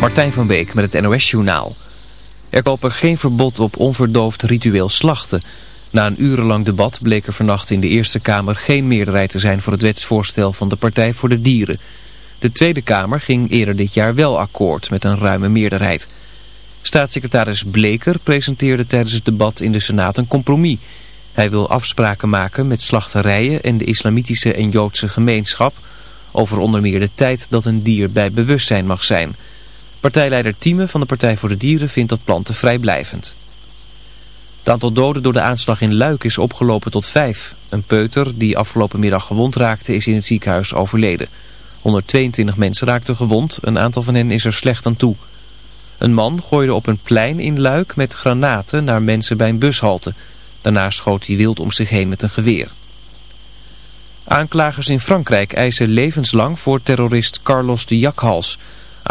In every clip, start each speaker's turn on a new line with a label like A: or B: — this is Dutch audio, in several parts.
A: Martijn van Beek met het NOS-journaal. Er kopen geen verbod op onverdoofd ritueel slachten. Na een urenlang debat bleek er vannacht in de Eerste Kamer geen meerderheid te zijn voor het wetsvoorstel van de Partij voor de Dieren. De Tweede Kamer ging eerder dit jaar wel akkoord met een ruime meerderheid. Staatssecretaris Bleker presenteerde tijdens het debat in de Senaat een compromis. Hij wil afspraken maken met slachterijen en de islamitische en joodse gemeenschap... over onder meer de tijd dat een dier bij bewustzijn mag zijn... Partijleider Thieme van de Partij voor de Dieren vindt dat plan te vrijblijvend. Het aantal doden door de aanslag in Luik is opgelopen tot vijf. Een peuter die afgelopen middag gewond raakte is in het ziekenhuis overleden. 122 mensen raakten gewond, een aantal van hen is er slecht aan toe. Een man gooide op een plein in Luik met granaten naar mensen bij een bushalte. Daarna schoot hij wild om zich heen met een geweer. Aanklagers in Frankrijk eisen levenslang voor terrorist Carlos de Jakhals...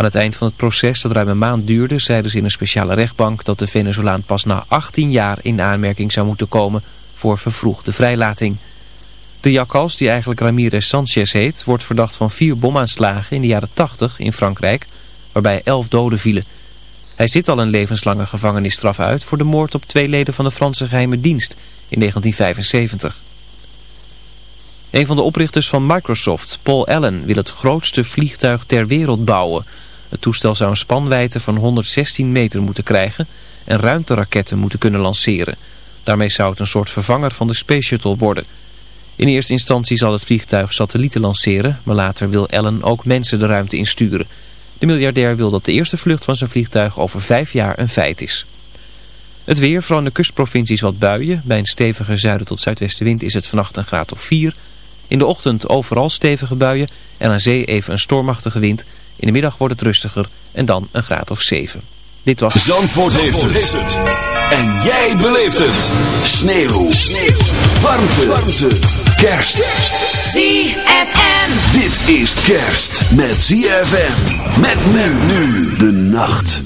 A: Aan het eind van het proces, dat ruim een maand duurde, zeiden ze in een speciale rechtbank dat de Venezolaan pas na 18 jaar in aanmerking zou moeten komen voor vervroegde vrijlating. De jakhals, die eigenlijk Ramirez Sanchez heet, wordt verdacht van vier bomaanslagen in de jaren 80 in Frankrijk, waarbij elf doden vielen. Hij zit al een levenslange gevangenisstraf uit voor de moord op twee leden van de Franse geheime dienst in 1975. Een van de oprichters van Microsoft, Paul Allen, wil het grootste vliegtuig ter wereld bouwen. Het toestel zou een spanwijdte van 116 meter moeten krijgen en ruimteraketten moeten kunnen lanceren. Daarmee zou het een soort vervanger van de Space Shuttle worden. In eerste instantie zal het vliegtuig satellieten lanceren, maar later wil Allen ook mensen de ruimte insturen. De miljardair wil dat de eerste vlucht van zijn vliegtuig over vijf jaar een feit is. Het weer, vooral in de kustprovincies wat buien. Bij een stevige zuiden tot zuidwestenwind is het vannacht een graad of 4 in de ochtend overal stevige buien en aan zee even een stormachtige wind. In de middag wordt het rustiger en dan een graad of 7. Dit was...
B: Zandvoort, heeft, het. En jij beleeft het. Sneeuw. Sneeuw. Warmte. Warmte. Kerst.
C: ZFM.
B: Dit is kerst met ZFM. Met men nu de nacht.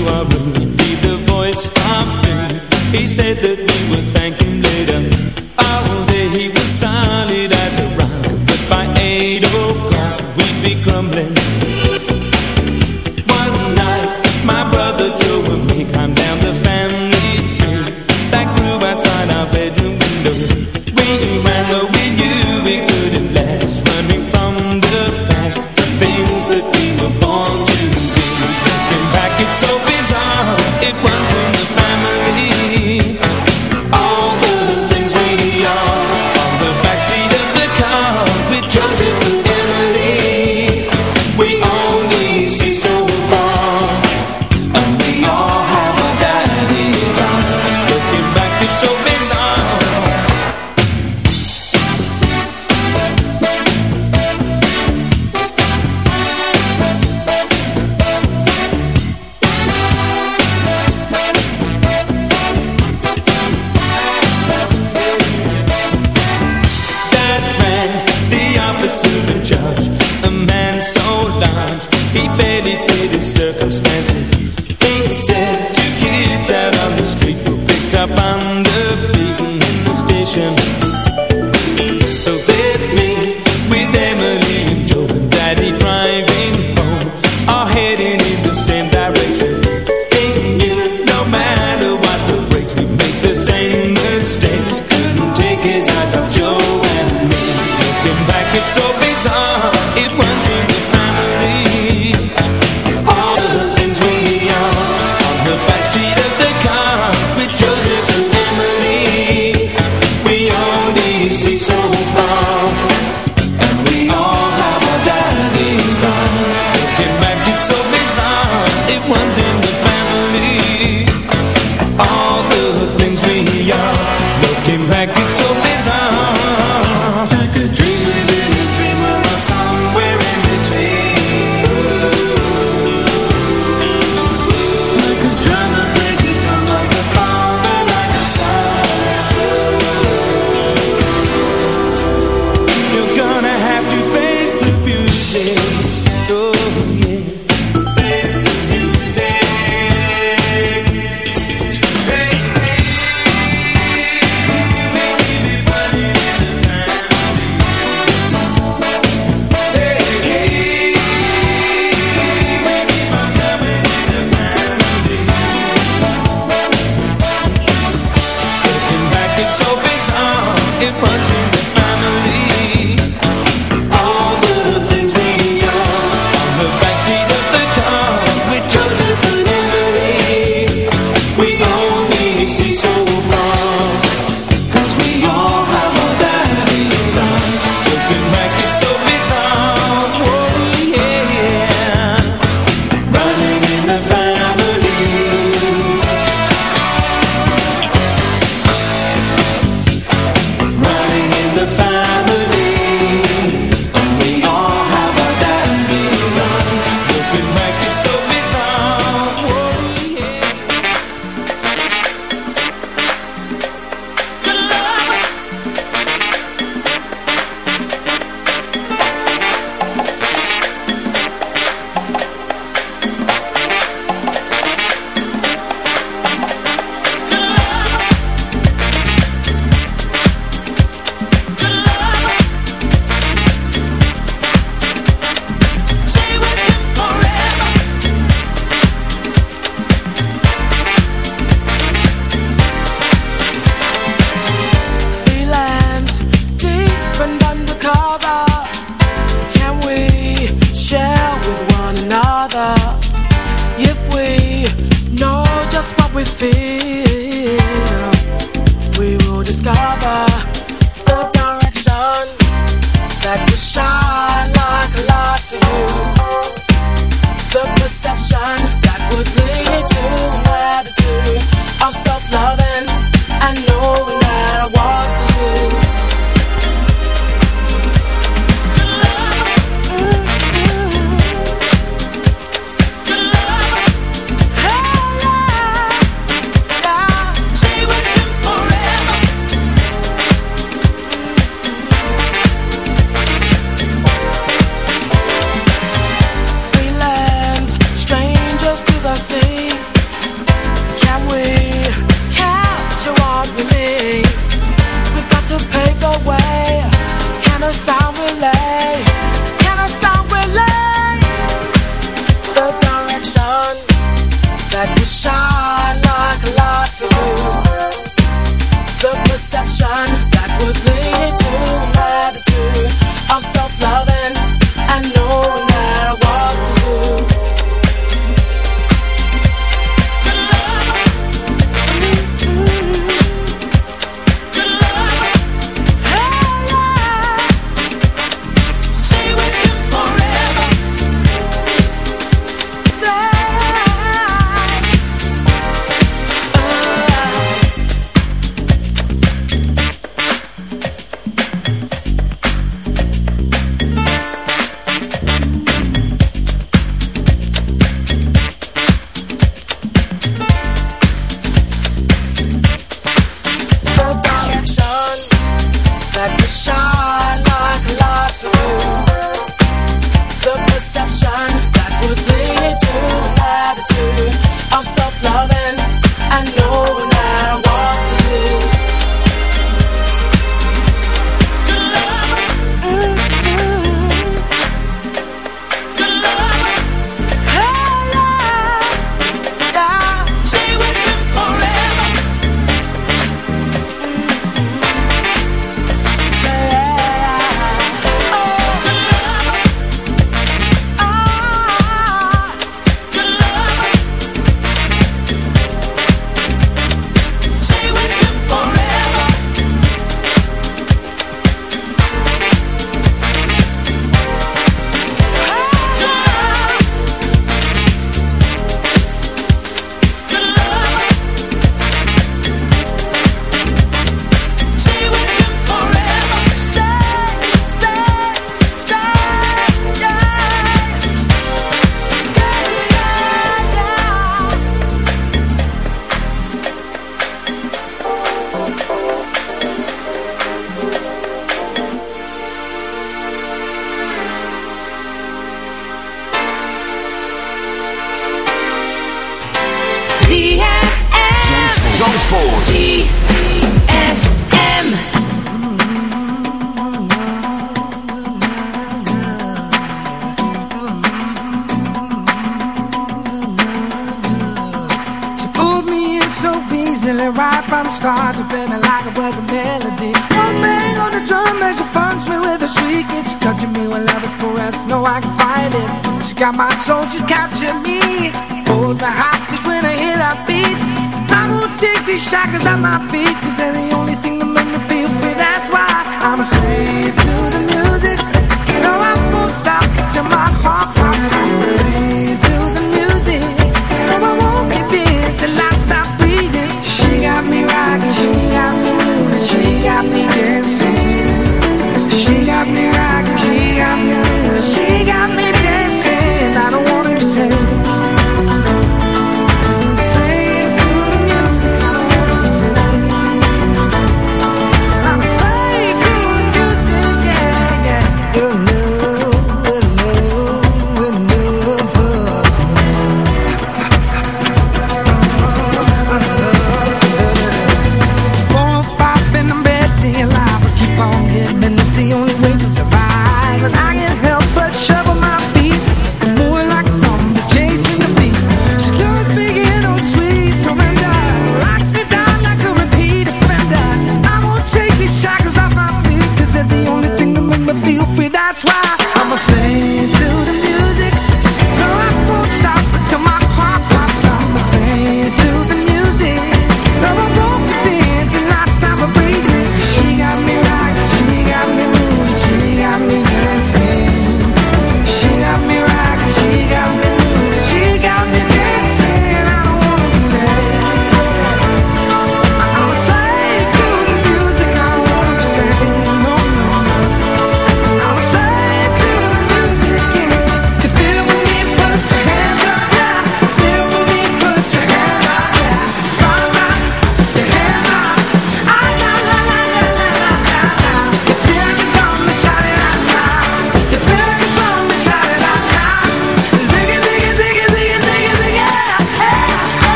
D: you are really be the voice I've been. He said that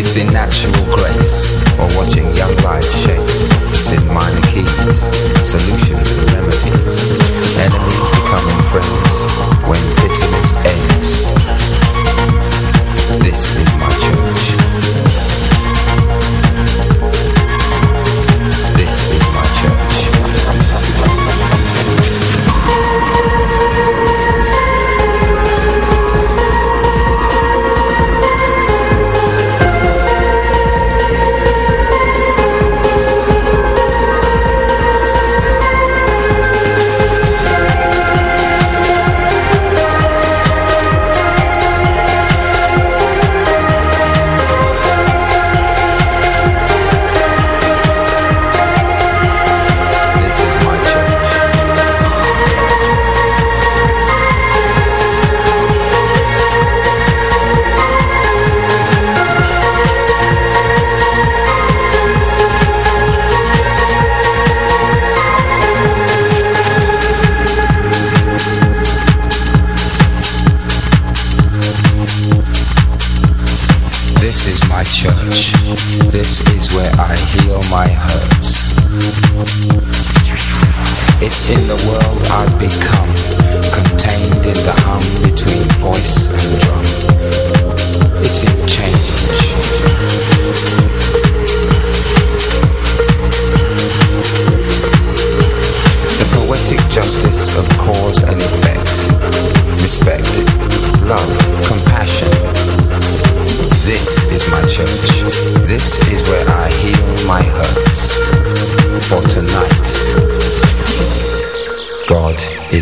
C: It's a natural grace.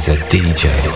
C: a DJ.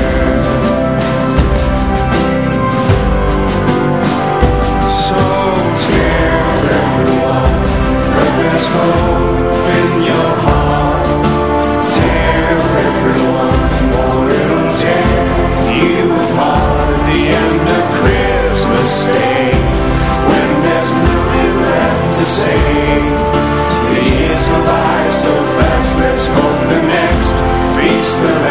C: Yes.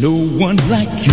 D: no one like you.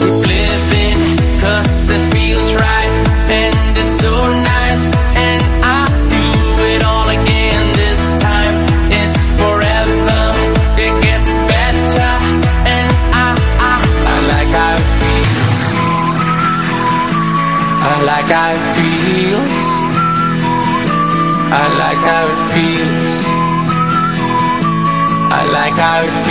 E: kijk.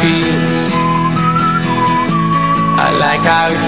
E: Feels. I like how it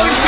E: Oh,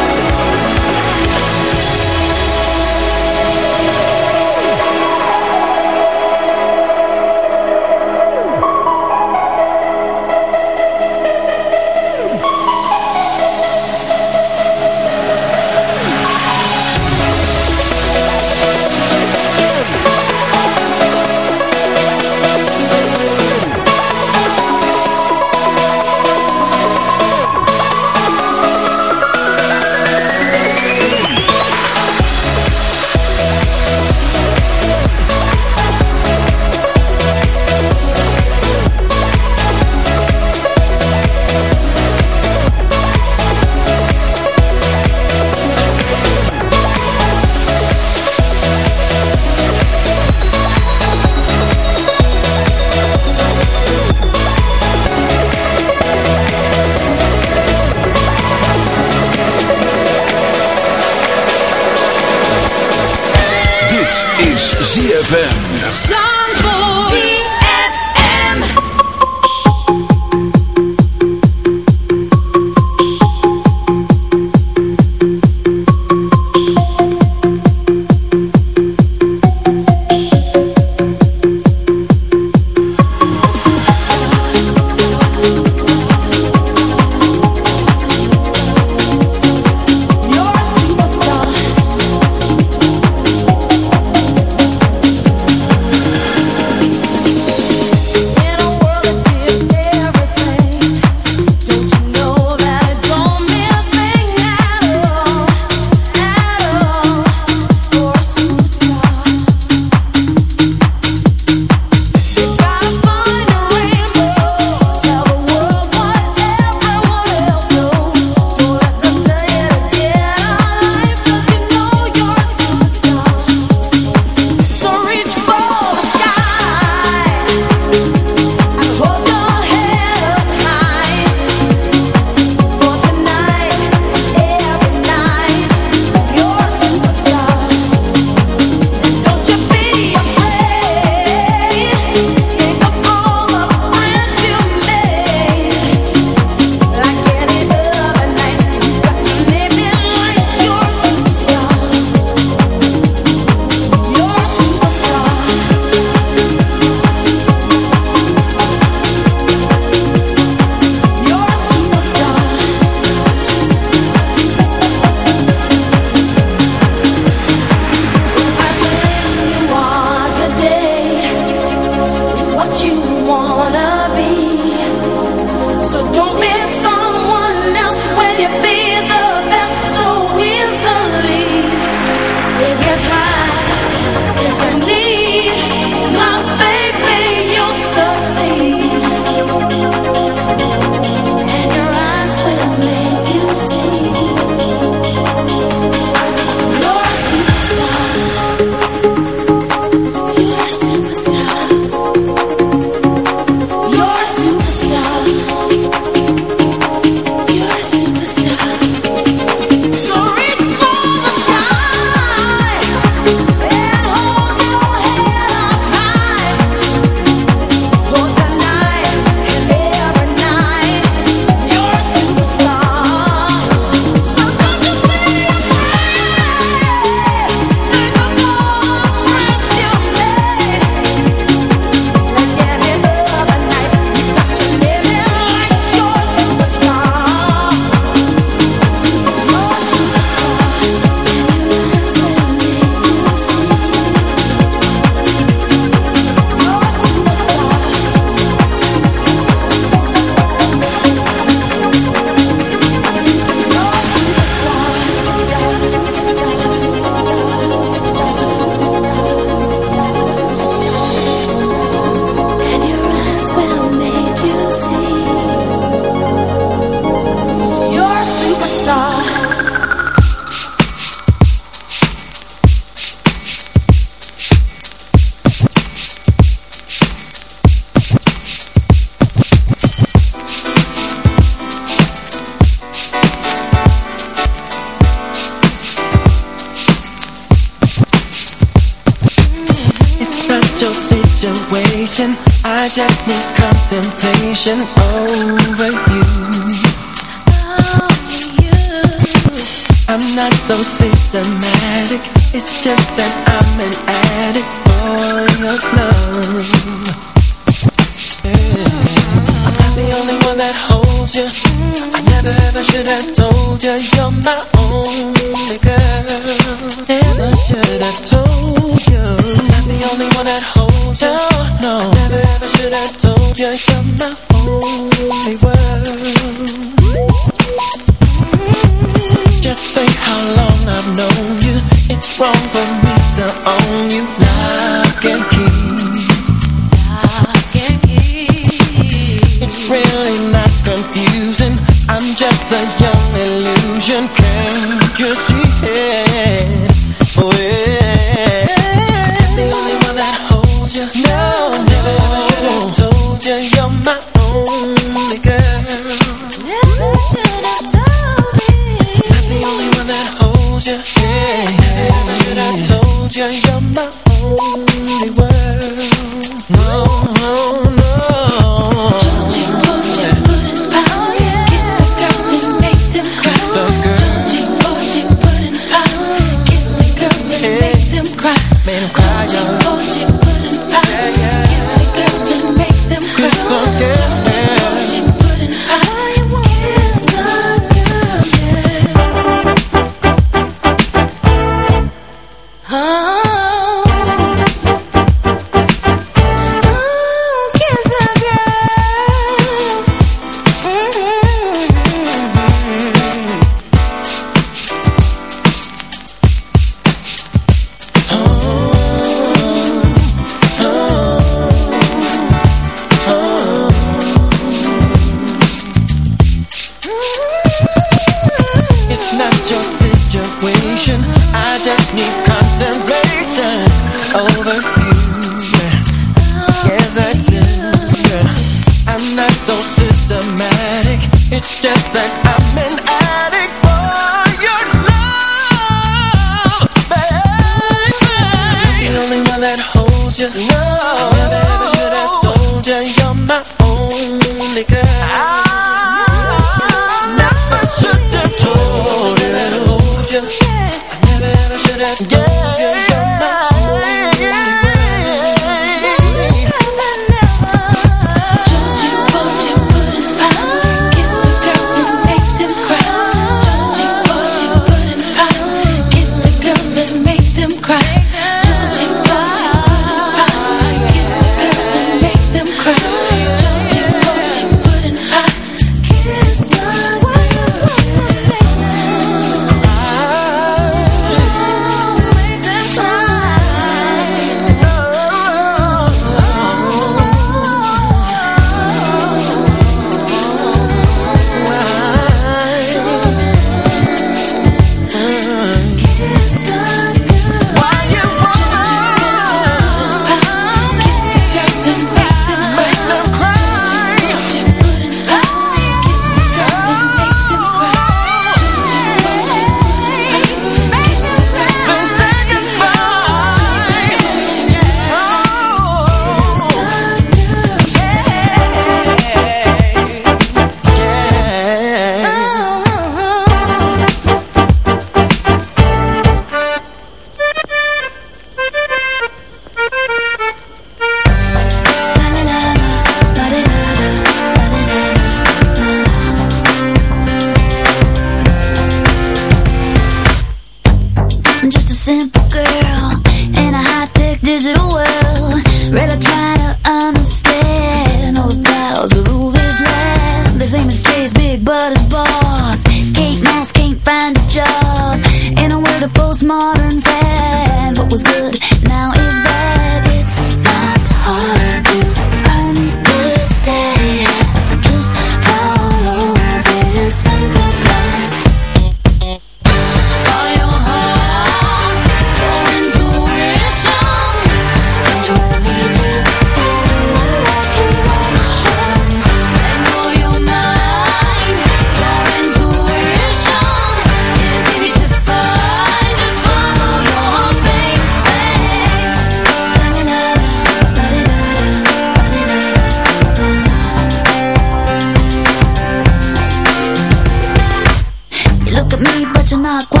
F: agua.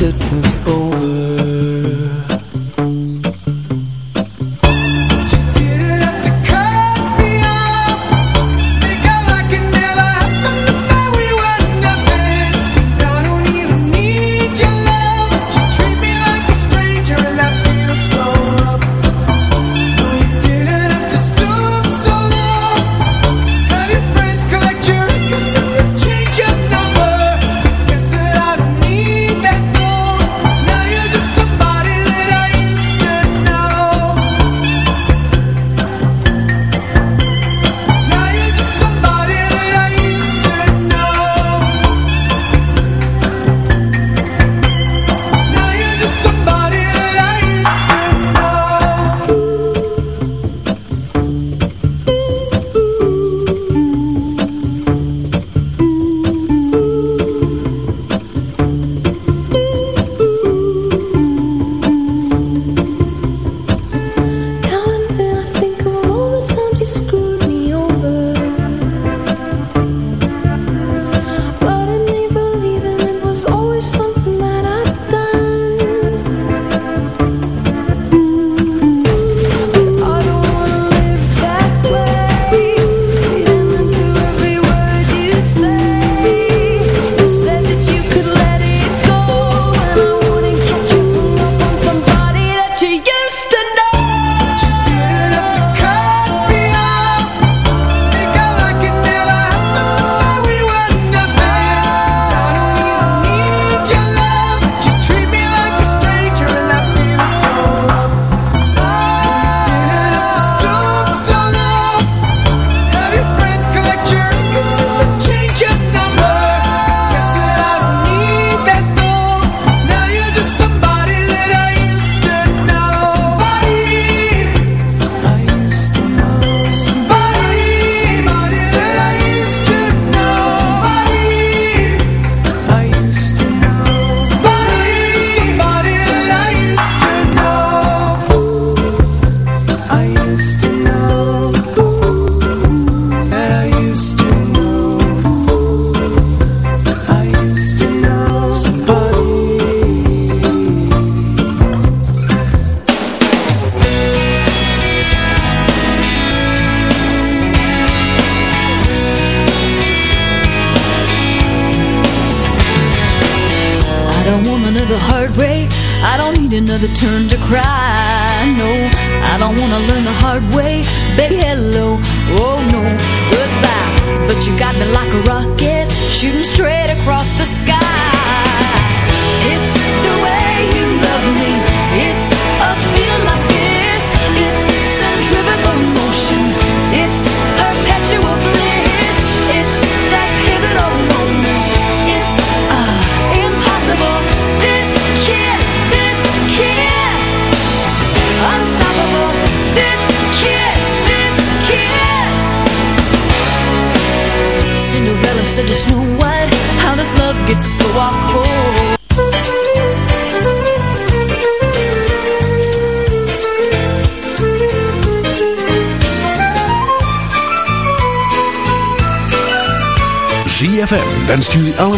C: Over